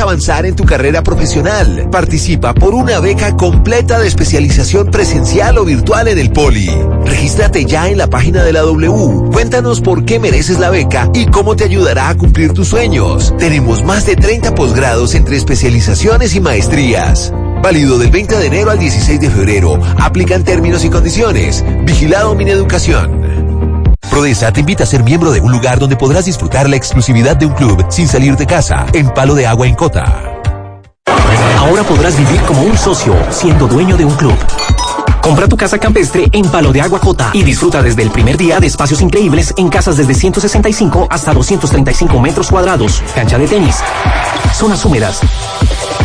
Avanzar en tu carrera profesional. Participa por una beca completa de especialización presencial o virtual en el Poli. Regístrate ya en la página de la W. Cuéntanos por qué mereces la beca y cómo te ayudará a cumplir tus sueños. Tenemos más de 30 posgrados entre especializaciones y maestrías. Válido del 20 de enero al 16 de febrero. Aplican términos y condiciones. Vigilado Mineducación. Prodesa te invita a ser miembro de un lugar donde podrás disfrutar la exclusividad de un club sin salir de casa, en Palo de Agua en Cota. Ahora podrás vivir como un socio, siendo dueño de un club. Compra tu casa campestre en Palo de Agua Cota y disfruta desde el primer día de espacios increíbles en casas desde 165 hasta 235 metros cuadrados, cancha de tenis, zonas húmedas.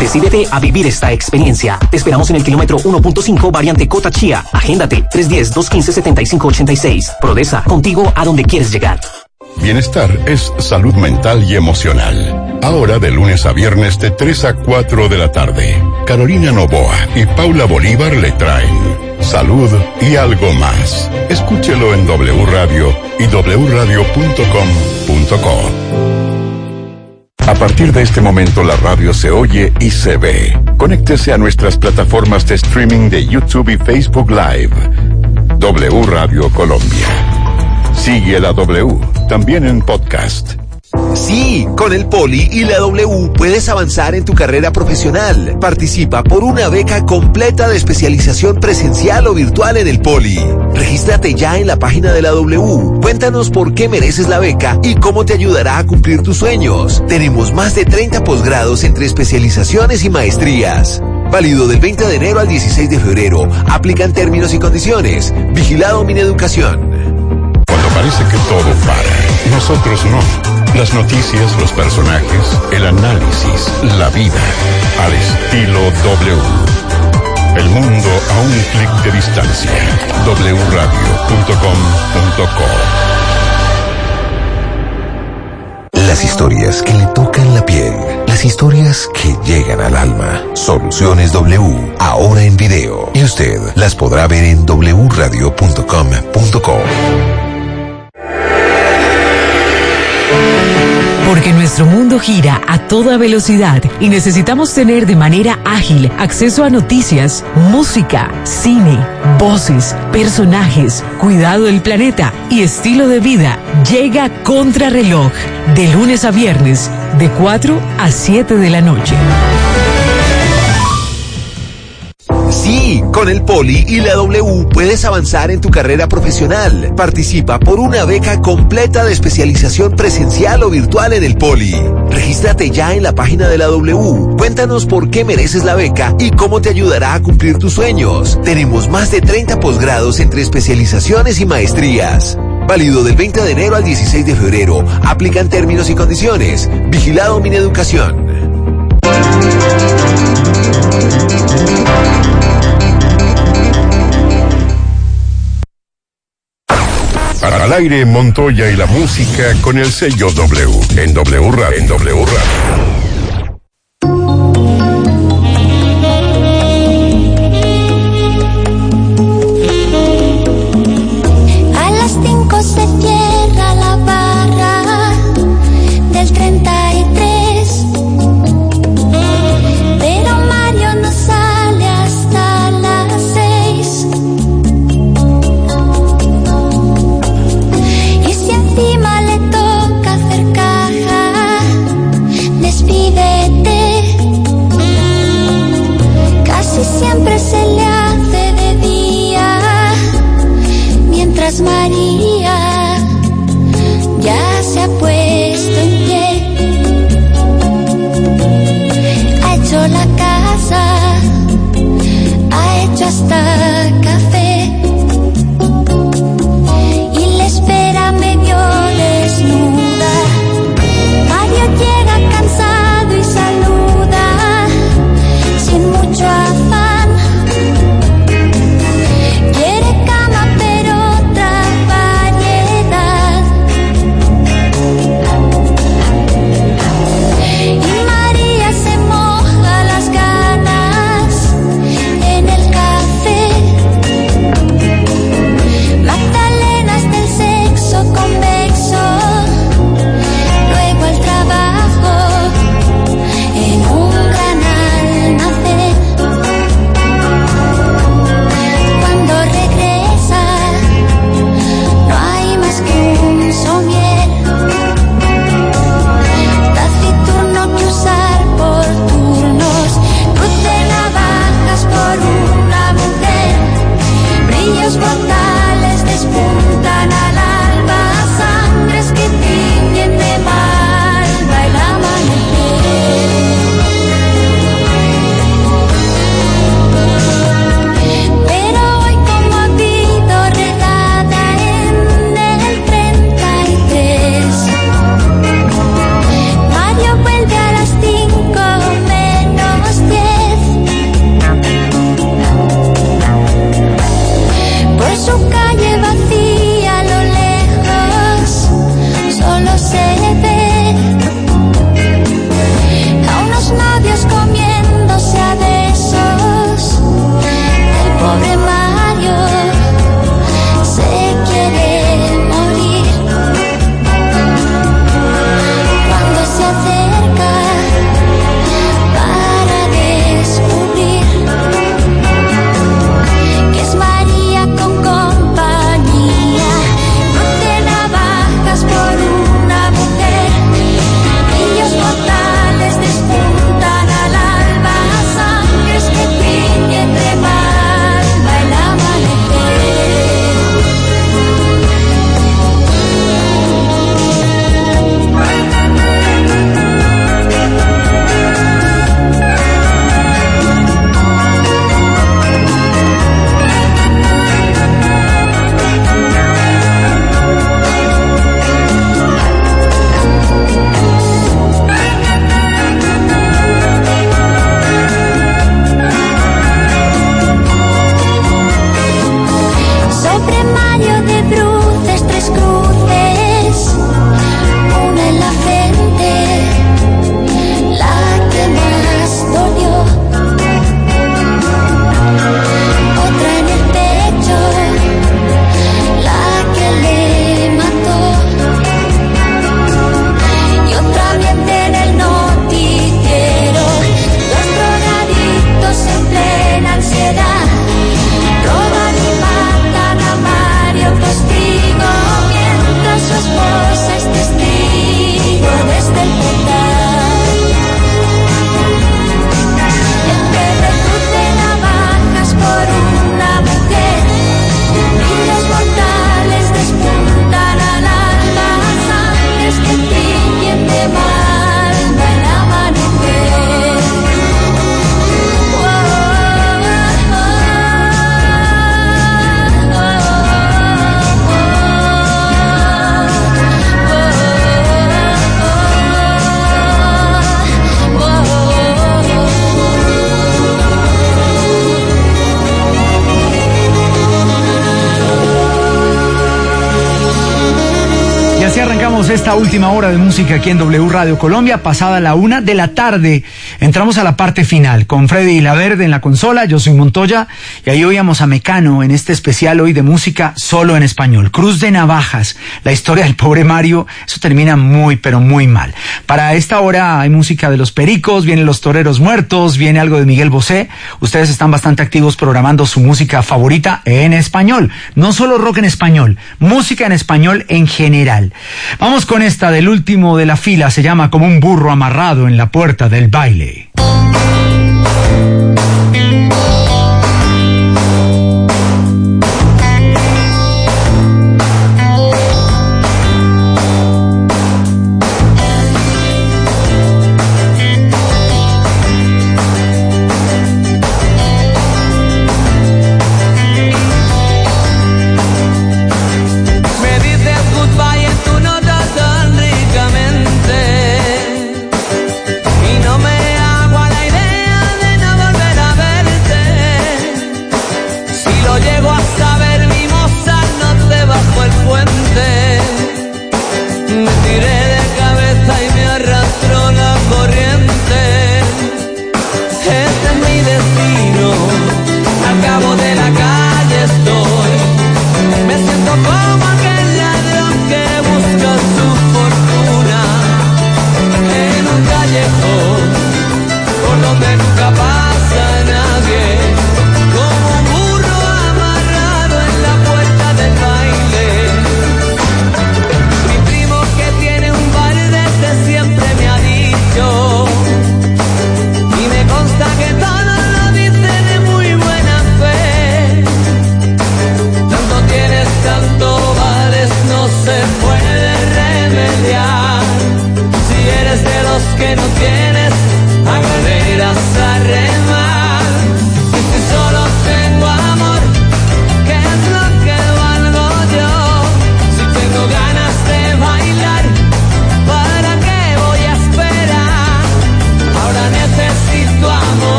Decídete a vivir esta experiencia. Te esperamos en el kilómetro 1.5 variante Cota Chía. Agéndate 310-215-7586. Prodesa, contigo a donde quieres llegar. Bienestar es salud mental y emocional. Ahora de lunes a viernes de 3 a 4 de la tarde. Carolina Novoa y Paula Bolívar le traen salud y algo más. Escúchelo en W Radio y wradio.com.co. A partir de este momento la radio se oye y se ve. Conéctese a nuestras plataformas de streaming de YouTube y Facebook Live. W Radio Colombia. Sigue la W, también en podcast. Sí, con el Poli y la W puedes avanzar en tu carrera profesional. Participa por una beca completa de especialización presencial o virtual en el Poli. Regístrate ya en la página de la W. Cuéntanos por qué mereces la beca y cómo te ayudará a cumplir tus sueños. Tenemos más de 30 posgrados entre especializaciones y maestrías. Válido del 20 de enero al 16 de febrero. Aplican términos y condiciones. Vigilado Mineducación. Cuando parece que todo para, nosotros no. Las noticias, los personajes, el análisis, la vida, al estilo W. El mundo a un clic de distancia. wradio.com.co Las historias que le tocan la piel. Las historias que llegan al alma. Soluciones W. Ahora en video. Y usted las podrá ver en wradio.com.co. Porque nuestro mundo gira a toda velocidad y necesitamos tener de manera ágil acceso a noticias, música, cine, voces, personajes, cuidado del planeta y estilo de vida. Llega Contrarreloj de lunes a viernes de 4 a 7 de la noche. Sí, con el Poli y la W puedes avanzar en tu carrera profesional. Participa por una beca completa de especialización presencial o virtual en el Poli. Regístrate ya en la página de la W. Cuéntanos por qué mereces la beca y cómo te ayudará a cumplir tus sueños. Tenemos más de 30 posgrados entre especializaciones y maestrías. Válido del 20 de enero al 16 de febrero. Aplican términos y condiciones. Vigilado Mineducación. Para aire Montoya y la música con el sello W en W Radio. En W Radio. Aquí en W Radio Colombia, pasada la una de la tarde. Entramos a la parte final con Freddy Laverde en la consola, yo soy Montoya y ahí oíamos a Mecano en este especial hoy de música solo en español. Cruz de Navajas, la historia del pobre Mario, eso termina muy pero muy mal. Para esta hora hay música de los Pericos, vienen los Toreros Muertos, viene algo de Miguel Bosé. Ustedes están bastante activos programando su música favorita en español, no solo rock en español, música en español en general. Vamos con esta del último de la fila, se llama como un burro amarrado en la puerta del baile.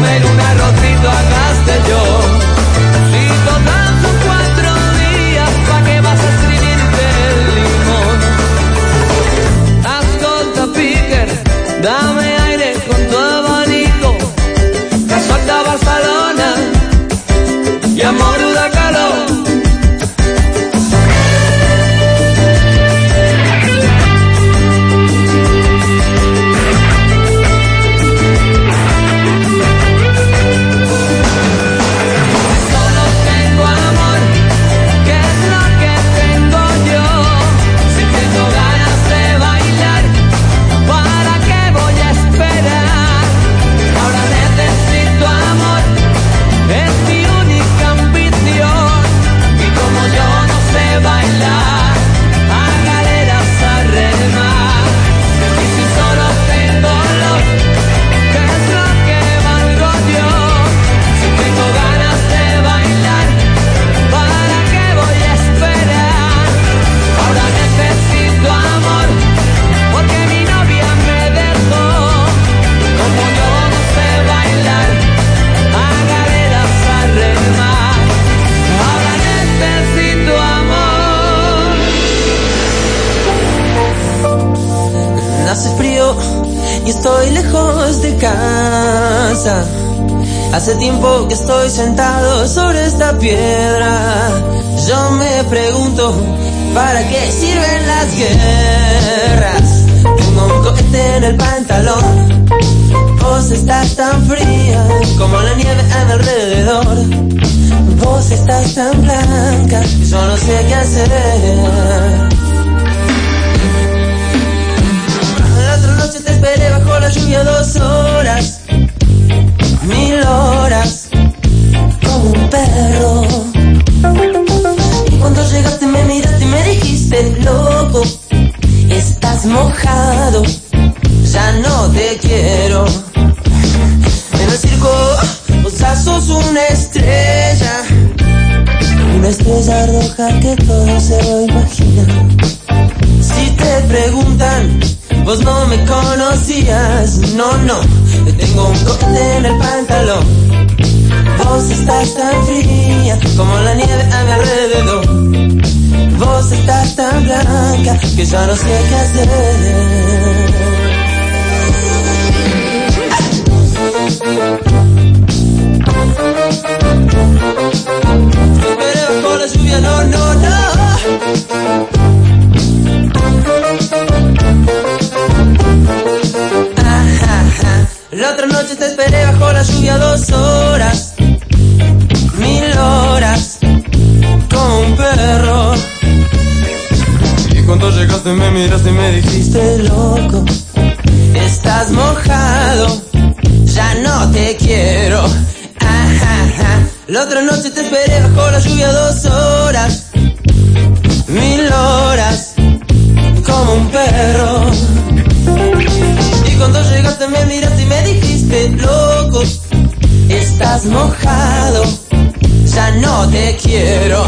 comer un arrocito a Castellón. Todo se lo imagina. Si te preguntan, vos no me conocías, no, no, te tengo un corte en el pantalón. Vos estás tan fría como la nieve a mi alrededor. Vos estás tan blanca que ya no sé qué hacer. No, no, no. Ajá, La otra noche te esperé bajo la lluvia dos horas, mil horas, como un perro. Y cuando llegaste me miraste y me dijiste loco, estás mojado, ya no te quiero. Ajá, La otra noche te esperé bajo la lluvia dos horas, mil horas, como un perro. Y cuando llegaste me miraste y me dijiste, loco, estás mojado, ya no te quiero.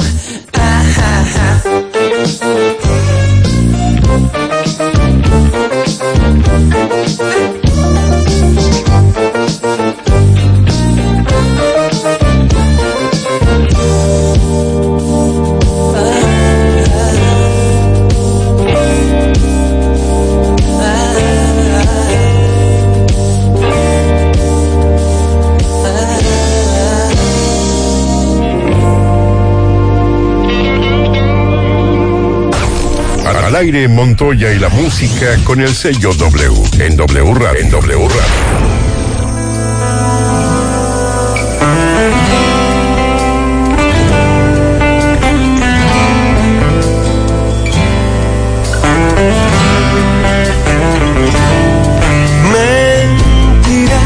Aire Montoya y la música con el sello W en W Radio. En W Radio. Mentira,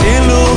Sendo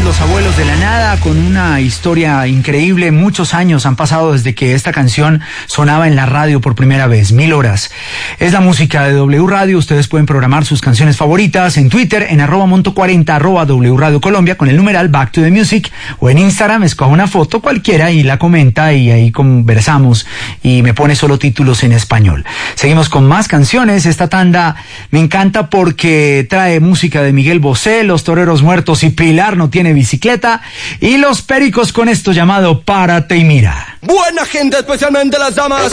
Los Abuelos de la Nada, con una historia increíble. Muchos años han pasado desde que esta canción sonaba en la radio por primera vez, mil horas. Es la música de W Radio, ustedes pueden programar sus canciones favoritas en Twitter, en arroba monto 40, arroba W Radio Colombia, con el numeral Back to the Music, o en Instagram, escoja una foto cualquiera y la comenta y ahí conversamos y me pone solo títulos en español. Seguimos con más canciones, esta tanda me encanta porque trae música de Miguel Bosé, Los Toreros Muertos y Pilar no tiene bicicleta y Los Pericos con esto llamado Párate y mira. Buena gente, especialmente las damas.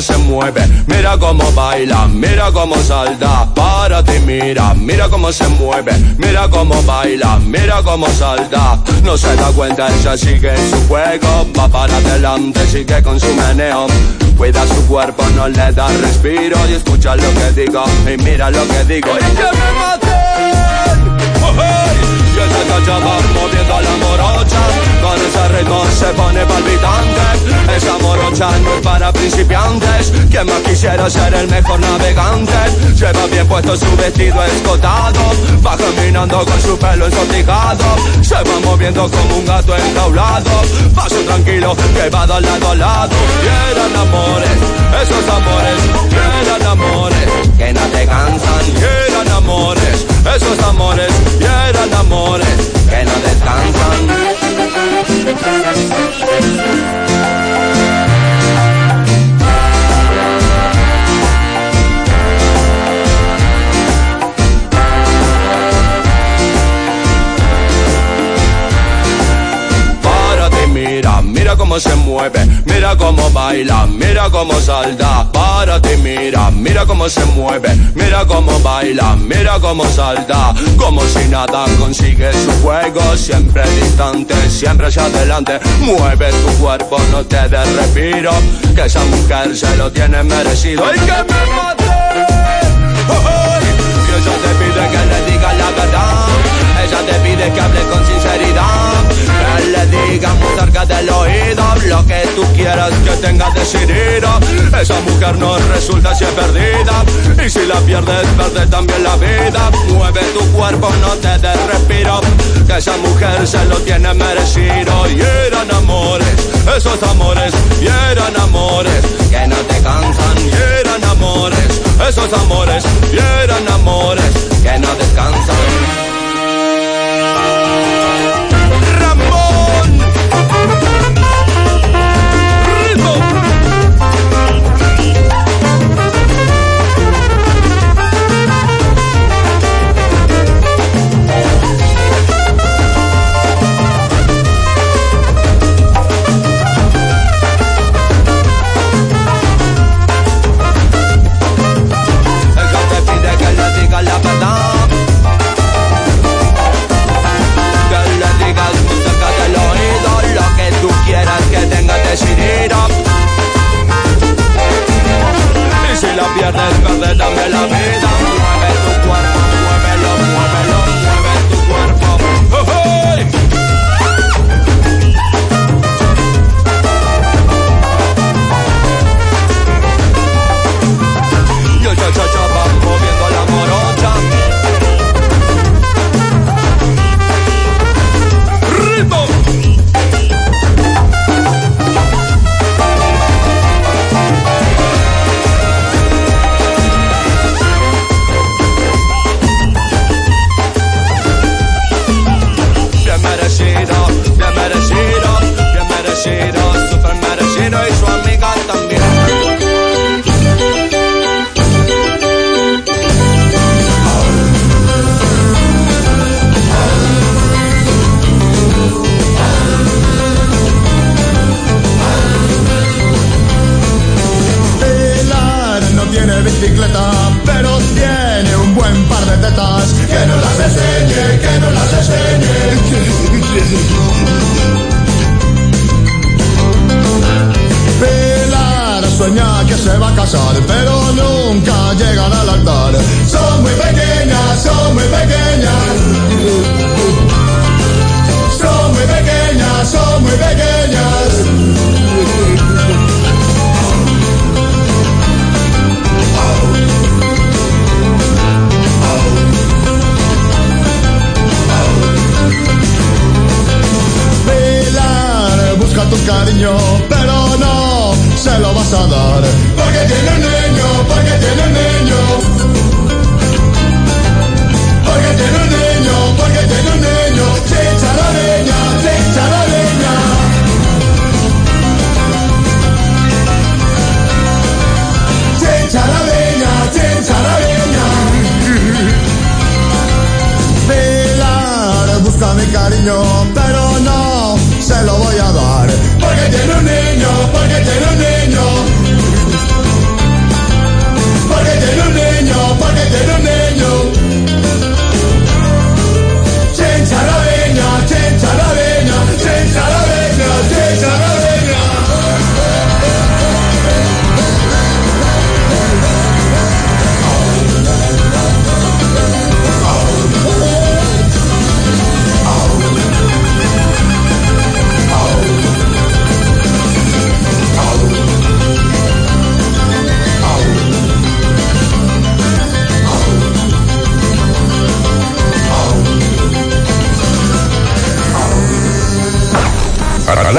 Se mueve, mira cómo baila, mira cómo salta. Párate, mira, mira cómo se mueve, mira cómo baila, mira cómo salta. No se da cuenta, ella sigue en su juego, va para adelante, sigue con su meneo. Cuida su cuerpo, no le da respiro. Y escucha lo que digo y mira lo que digo que se cachaba moviendo la morocha Con ese ritmo se pone palpitante. Esa morocha no es para principiantes Quien más quisiera ser el mejor navegante. Lleva bien puesto su vestido escotado Va caminando con su pelo ensortijado Se va moviendo como un gato enjaulado Paso tranquilo que va de lado a lado. Y eran amores, esos amores Y eran amores que no te cansan. Y eran amores, esos amores Y eran amores que no descansan. Mira, cómo se mueve, mira cómo baila, mira cómo salta. Párate, mira, mira cómo se mueve, mira cómo baila, mira cómo salta. Como si nada consigue su juego, siempre distante, siempre hacia adelante. Mueve tu cuerpo, no te des respiro, que esa mujer se lo tiene merecido. ¡Y que me mate! Y ella te pide que le diga la verdad, ella te pide que hable con sinceridad. Que le diga muy cerca del oído lo que tú quieras que tenga decidido. Esa mujer no resulta si es perdida. Y si la pierdes, pierde también la vida. Mueve tu cuerpo, no te des respiro. Que esa mujer se lo tiene merecido. Y eran amores, esos amores, y eran amores que no te cansan. Y eran amores, se va a casar, pero nunca llegan al altar. Son muy pequeñas, son muy pequeñas. Son muy pequeñas, son muy pequeñas. Pilar busca tu cariño, pero se lo vas a dar. Porque tiene un niño, porque tiene un niño. Porque tiene un niño, porque tiene un niño. Chicha la leña, chicha la leña. Chicha la leña, chicha la leña. Pilar busca mi cariño,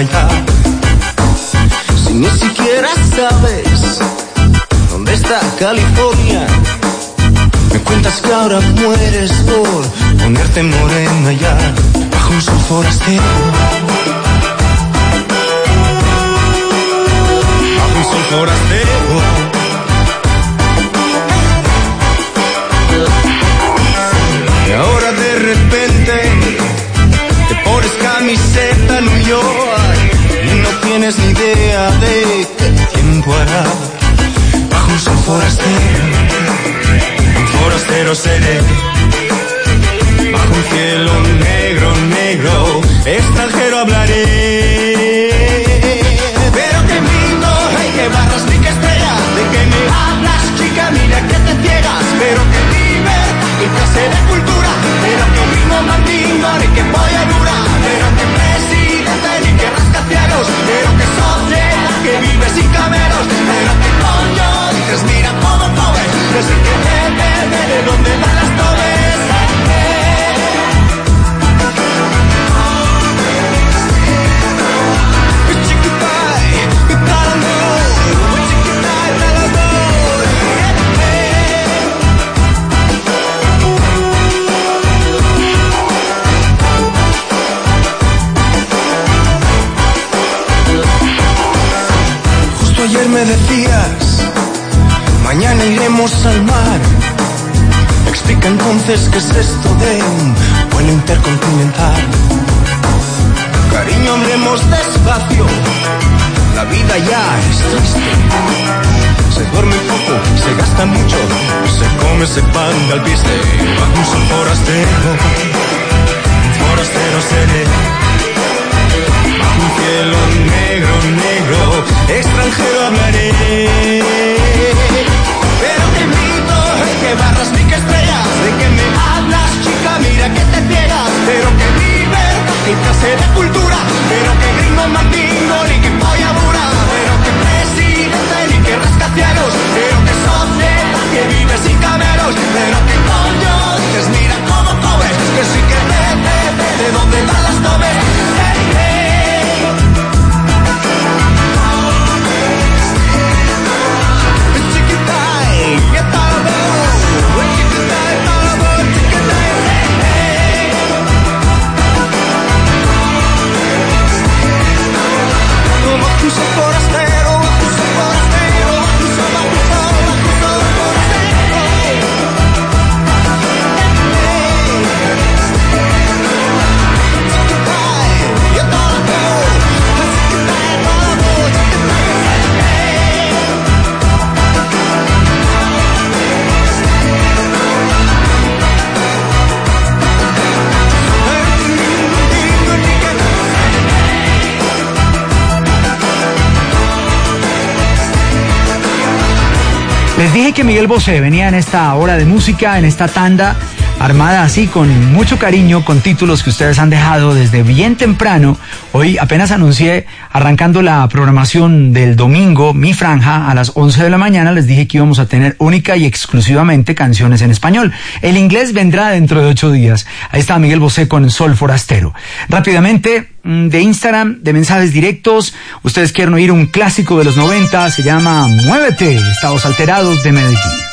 Si ni siquiera sabes dónde está California, me cuentas que ahora mueres por ponerte morena ya bajo un sol forastero. Bajo un sol forastero. Y ahora de repente te pones camiseta New York Bajo un sol forastero, forastero seré. Bajo un cielo negro, negro, extranjero hablaré. Pero qué lindo, hey, que barras ni que estrellas, de que me hablas, chica, mira que te ciegas. Pero qué libertad, qué clase de cultura, pero qué ritmo mandingo, ni que polla dura, pero qué presidente, ni que rascacielos, pero qué sociedad que vive sin cameros, pero qué coño dices, mira cómo pobre, desde que te bebe, de dónde van iremos al mar. Explica entonces qué es esto de un vuelo intercontinental. Cariño, hablemos despacio, la vida ya es triste. Se duerme poco, se gasta mucho, se come, se pan de alpiste. Bajo un forastero, un forastero seré. Un cielo negro, negro, extranjero hablaré. Que barras ni que estrellas, de que me hablas, chica, mira que te ciegas. Pero que libertad, que clase de cultura, pero que gringo mandingo, ni que polla dura, pero que presidente, ni que rascacielos, pero que sociedad que vive sin cameros, pero que coño mira cómo cobres, que sí que te, te, te, de dónde van las nubes. Hey, hey. Les dije que Miguel Bosé venía en esta hora de música, en esta tanda, armada así con mucho cariño, con títulos que ustedes han dejado desde bien temprano Hoy apenas anuncié, arrancando la programación del domingo, mi franja, a las 11 de la mañana les dije que íbamos a tener única y exclusivamente canciones en español. El inglés vendrá dentro de ocho días. Ahí está Miguel Bosé con Sol Forastero. Rápidamente, mm, de Instagram, de mensajes directos, ustedes quieren oír un clásico de los 90, se llama Muévete, Estados Alterados de Medellín.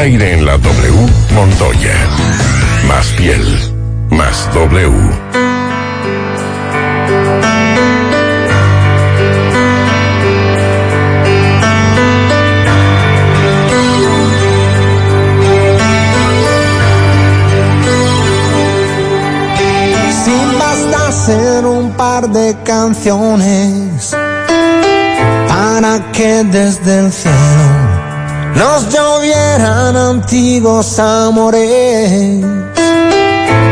aire en la W Montoya. Más piel, más W. Sin basta hacer un par de canciones para que desde el cielo nos llovieran antiguos amores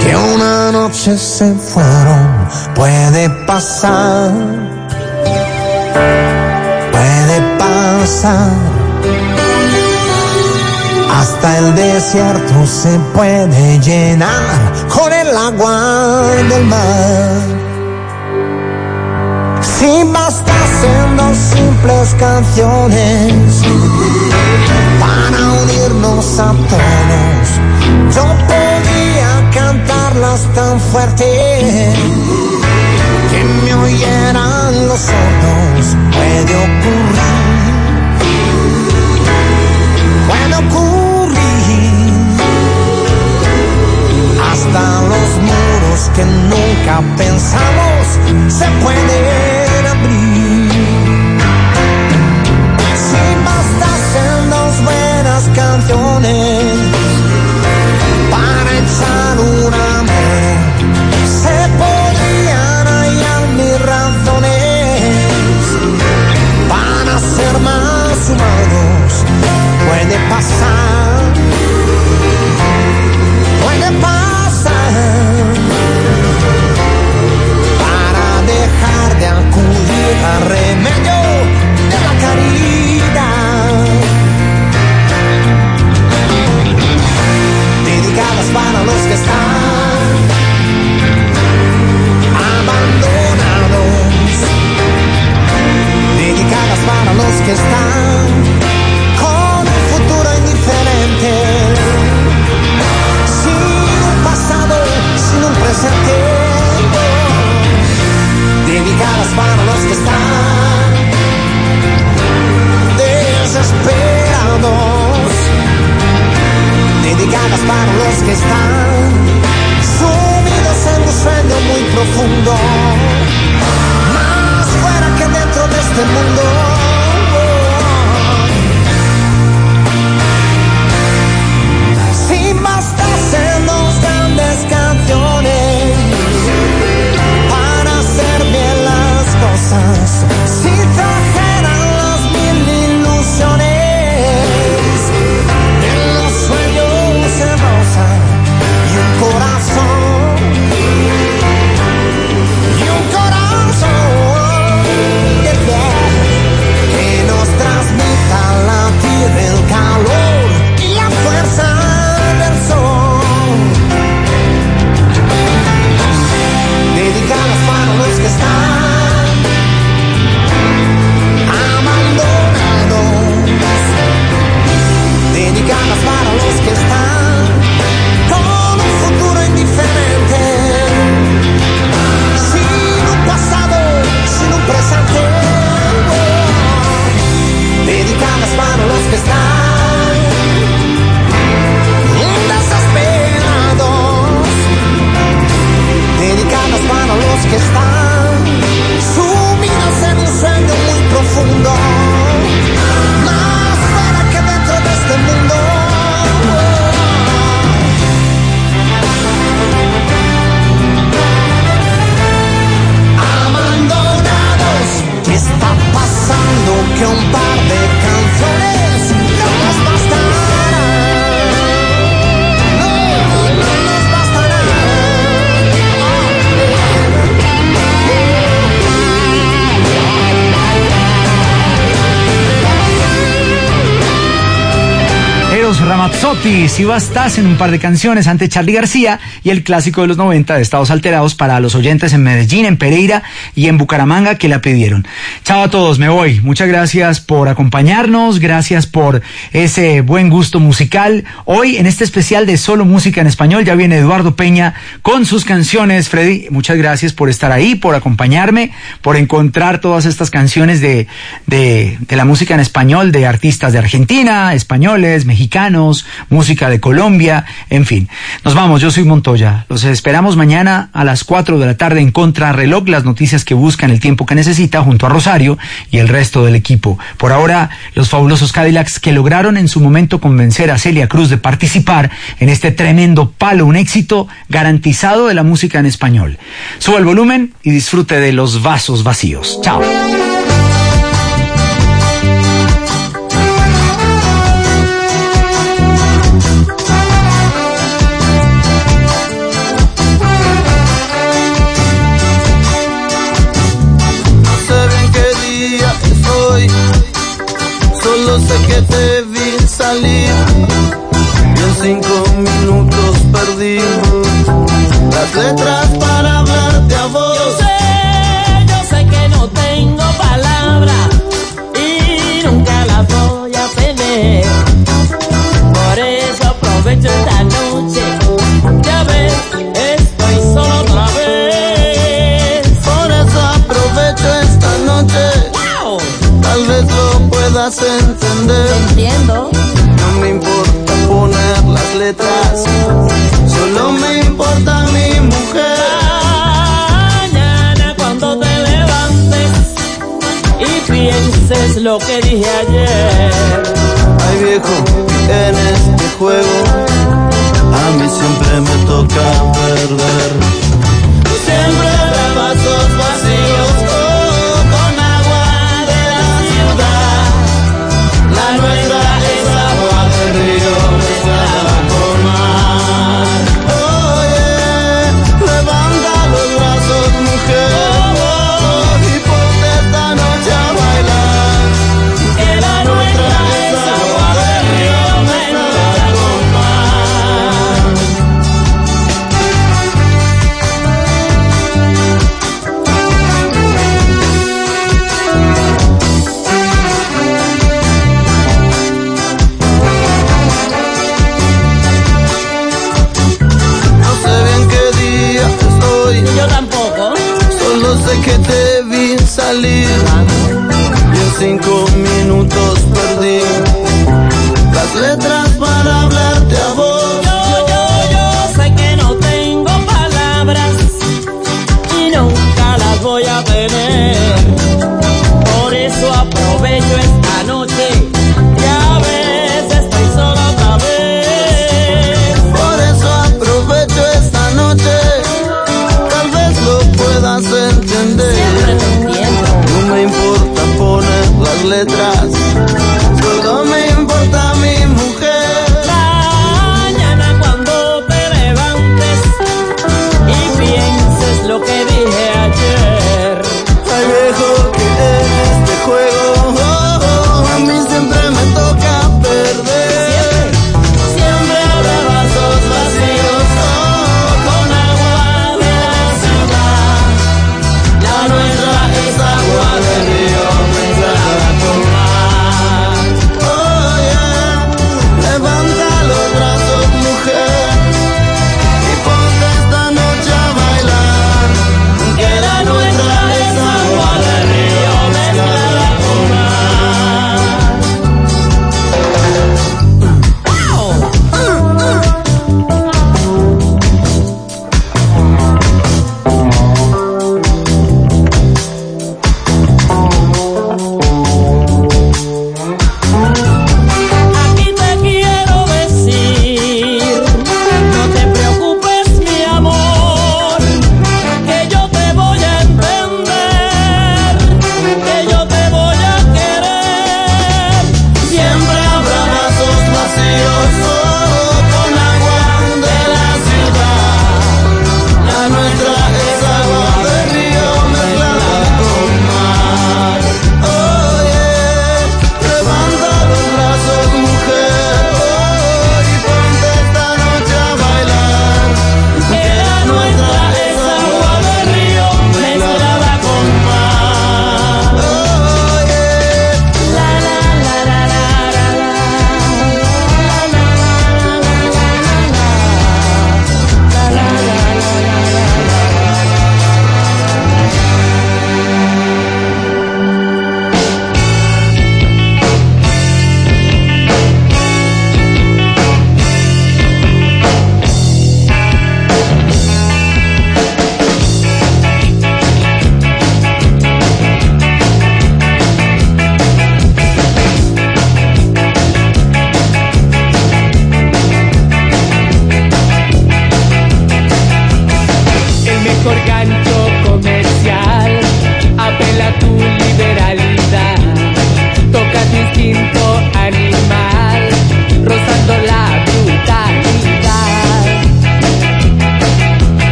que una noche se fueron, puede pasar, puede pasar. Hasta el desierto se puede llenar con el agua del mar. Si bastasen dos simples canciones unirnos a todos, yo podría cantarlas tan fuerte que me oyeran los sordos. Puede ocurrir, puede ocurrir. Hasta los muros que nunca pensamos se pueden abrir. Canciones para echar un amor, se podrían hallar mis razones para ser más humanos. Puede pasar, puede pasar para dejar de acudir al remedio Si bastas en un par de canciones ante Charlie García y el clásico de los 90 de Estados Alterados para los oyentes en Medellín, en Pereira y en Bucaramanga que la pidieron. Chao a todos, me voy. Muchas gracias por acompañarnos, gracias por ese buen gusto musical. Hoy en este especial de solo música en español ya viene Eduardo Peña con sus canciones. Freddy, muchas gracias por estar ahí, por acompañarme, por encontrar todas estas canciones de, de la música en español de artistas de Argentina, españoles, mexicanos, música de Colombia, en fin. Nos vamos, yo soy Montoya. Los esperamos mañana a las 4 de la tarde en Contrarreloj, las noticias que buscan el tiempo que necesita junto a Rosario y el resto del equipo. Por ahora, los fabulosos Cadillacs que lograron en su momento convencer a Celia Cruz de participar en este tremendo palo, un éxito garantizado de la música en español. Suba el volumen y disfrute de los vasos vacíos. Chao. Que te vi salir. Y en cinco minutos perdí las letras para letras.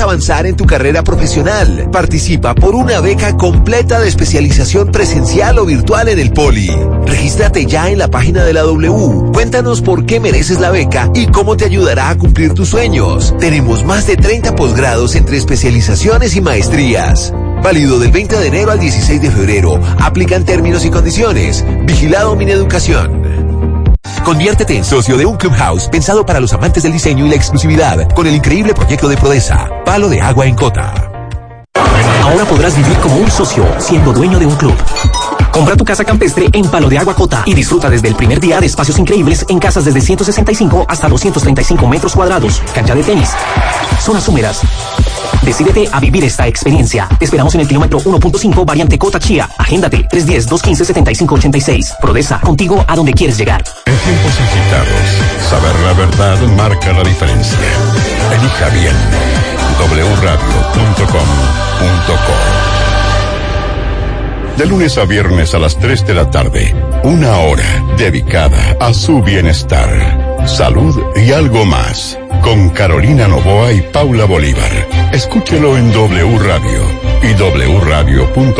Avanzar en tu carrera profesional. Participa por una beca completa de especialización presencial o virtual en el Poli. Regístrate ya en la página de la W. Cuéntanos por qué mereces la beca y cómo te ayudará a cumplir tus sueños. Tenemos más de 30 posgrados entre especializaciones y maestrías. Válido del 20 de enero al 16 de febrero. Aplican términos y condiciones. Vigilado Mineducación. Conviértete en socio de un clubhouse pensado para los amantes del diseño y la exclusividad con el increíble proyecto de Prodesa, Palo de Agua en Cota. Ahora podrás vivir como un socio, siendo dueño de un club. Compra tu casa campestre en Palo de Agua Cota y disfruta desde el primer día de espacios increíbles en casas desde 165 hasta 235 metros cuadrados, cancha de tenis, zonas húmedas. Decídete a vivir esta experiencia. Te esperamos en el kilómetro 1.5 variante Cota Chía. Agéndate 310-215-7586. Prodesa, contigo a donde quieres llegar. En tiempos agitados, saber la verdad marca la diferencia. Elija bien. wradio.com.co De lunes a viernes a las 3 de la tarde, una hora dedicada a su bienestar, salud y algo más. Con Carolina Novoa y Paula Bolívar. Escúchelo en W Radio y wradio.com.co.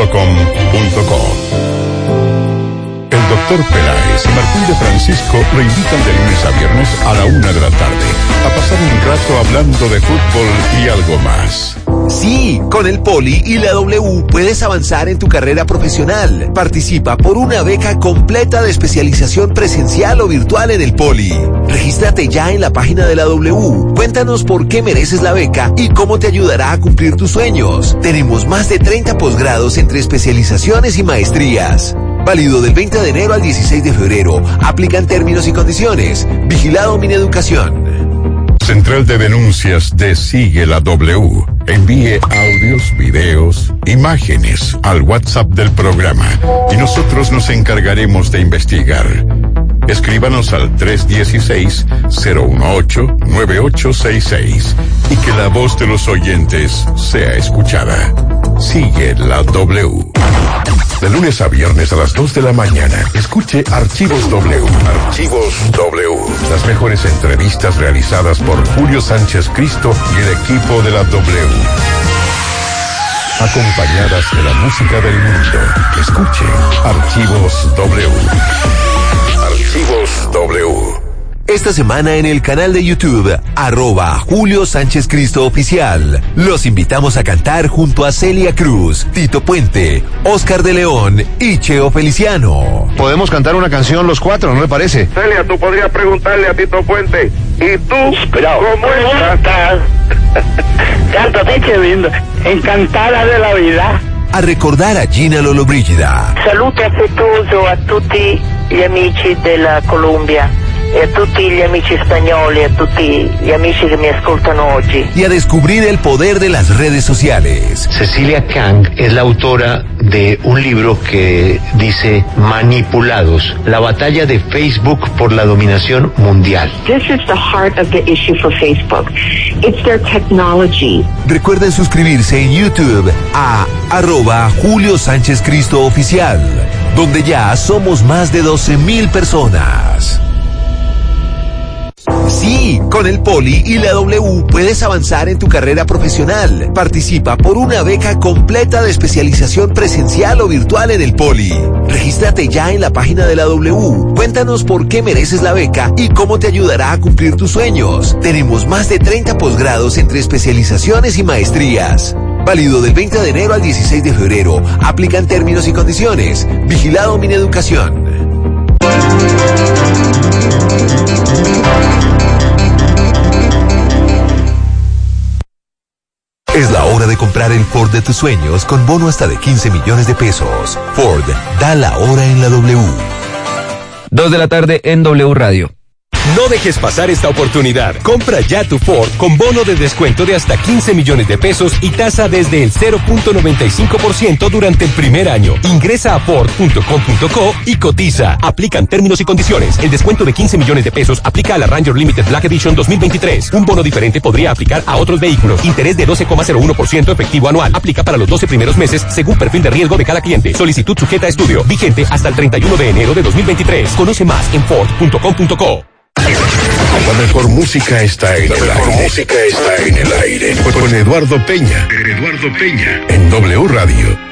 El doctor Peláez y Martín de Francisco lo invitan de lunes a viernes a la una de la tarde a pasar un rato hablando de fútbol y algo más. Sí, con el Poli y la W puedes avanzar en tu carrera profesional. Participa por una beca completa de especialización presencial o virtual en el Poli. Regístrate ya en la página de la W. Cuéntanos por qué mereces la beca y cómo te ayudará a cumplir tus sueños. Tenemos más de 30 posgrados entre especializaciones y maestrías. Válido del 20 de enero al 16 de febrero. Aplican términos y condiciones. Vigilado Mineducación. Central de Denuncias de Sigue la W. Envíe audios, videos, imágenes al WhatsApp del programa y nosotros nos encargaremos de investigar. Escríbanos al 316-018-9866 y que la voz de los oyentes sea escuchada. Sigue la W. De lunes a viernes a las 2 de la mañana, escuche Archivos W. Archivos W. Las mejores entrevistas realizadas por Julio Sánchez Cristo y el equipo de la W. Acompañadas de la música del mundo. Escuche Archivos W. Archivos W. Esta semana en el canal de YouTube, arroba Julio Sánchez Cristo Oficial. Los invitamos a cantar junto a Celia Cruz, Tito Puente, Oscar de León y Cheo Feliciano. Podemos cantar una canción los cuatro, ¿no le parece? Celia, tú podrías preguntarle a Tito Puente, ¿y tú cómo estás? Cántate, che lindo. Encantada de la vida. A recordar a Gina Lollobrigida. Saluto affettuoso a tutti gli amici della Colombia e a tutti gli amici spagnoli, a tutti gli amici che mi ascoltano oggi. Y a descubrir el poder de las redes sociales. Cecilia Kang es la autora de un libro que dice Manipulados, la batalla de Facebook por la dominación mundial. This is the heart of the issue for Facebook. It's their technology. Recuerden suscribirse en YouTube a arroba Julio Sánchez Cristo Oficial, donde ya somos más de 12 mil personas. Sí, con el Poli y la W puedes avanzar en tu carrera profesional. Participa por una beca completa de especialización presencial o virtual en el Poli. Regístrate ya en la página de la W. Cuéntanos por qué mereces la beca y cómo te ayudará a cumplir tus sueños. Tenemos más de 30 posgrados entre especializaciones y maestrías. Válido del 20 de enero al 16 de febrero. Aplican términos y condiciones. Vigilado Mineducación. Es la hora de comprar el Ford de tus sueños con bono hasta de 15 millones de pesos. Ford, da la hora en la W. Dos de la tarde en W Radio. No dejes pasar esta oportunidad. Compra ya tu Ford con bono de descuento de hasta 15 millones de pesos y tasa desde el 0.95% durante el primer año. Ingresa a Ford.com.co y cotiza. Aplican términos y condiciones. El descuento de 15 millones de pesos aplica a la Ranger Limited Black Edition 2023. Un bono diferente podría aplicar a otros vehículos. Interés de 12,01% efectivo anual. Aplica para los 12 primeros meses según perfil de riesgo de cada cliente. Solicitud sujeta a estudio. Vigente hasta el 31 de enero de 2023. Conoce más en Ford.com.co. La mejor música está en La el mejor aire. música está en el aire. Con Eduardo Peña. Eduardo Peña. En W Radio.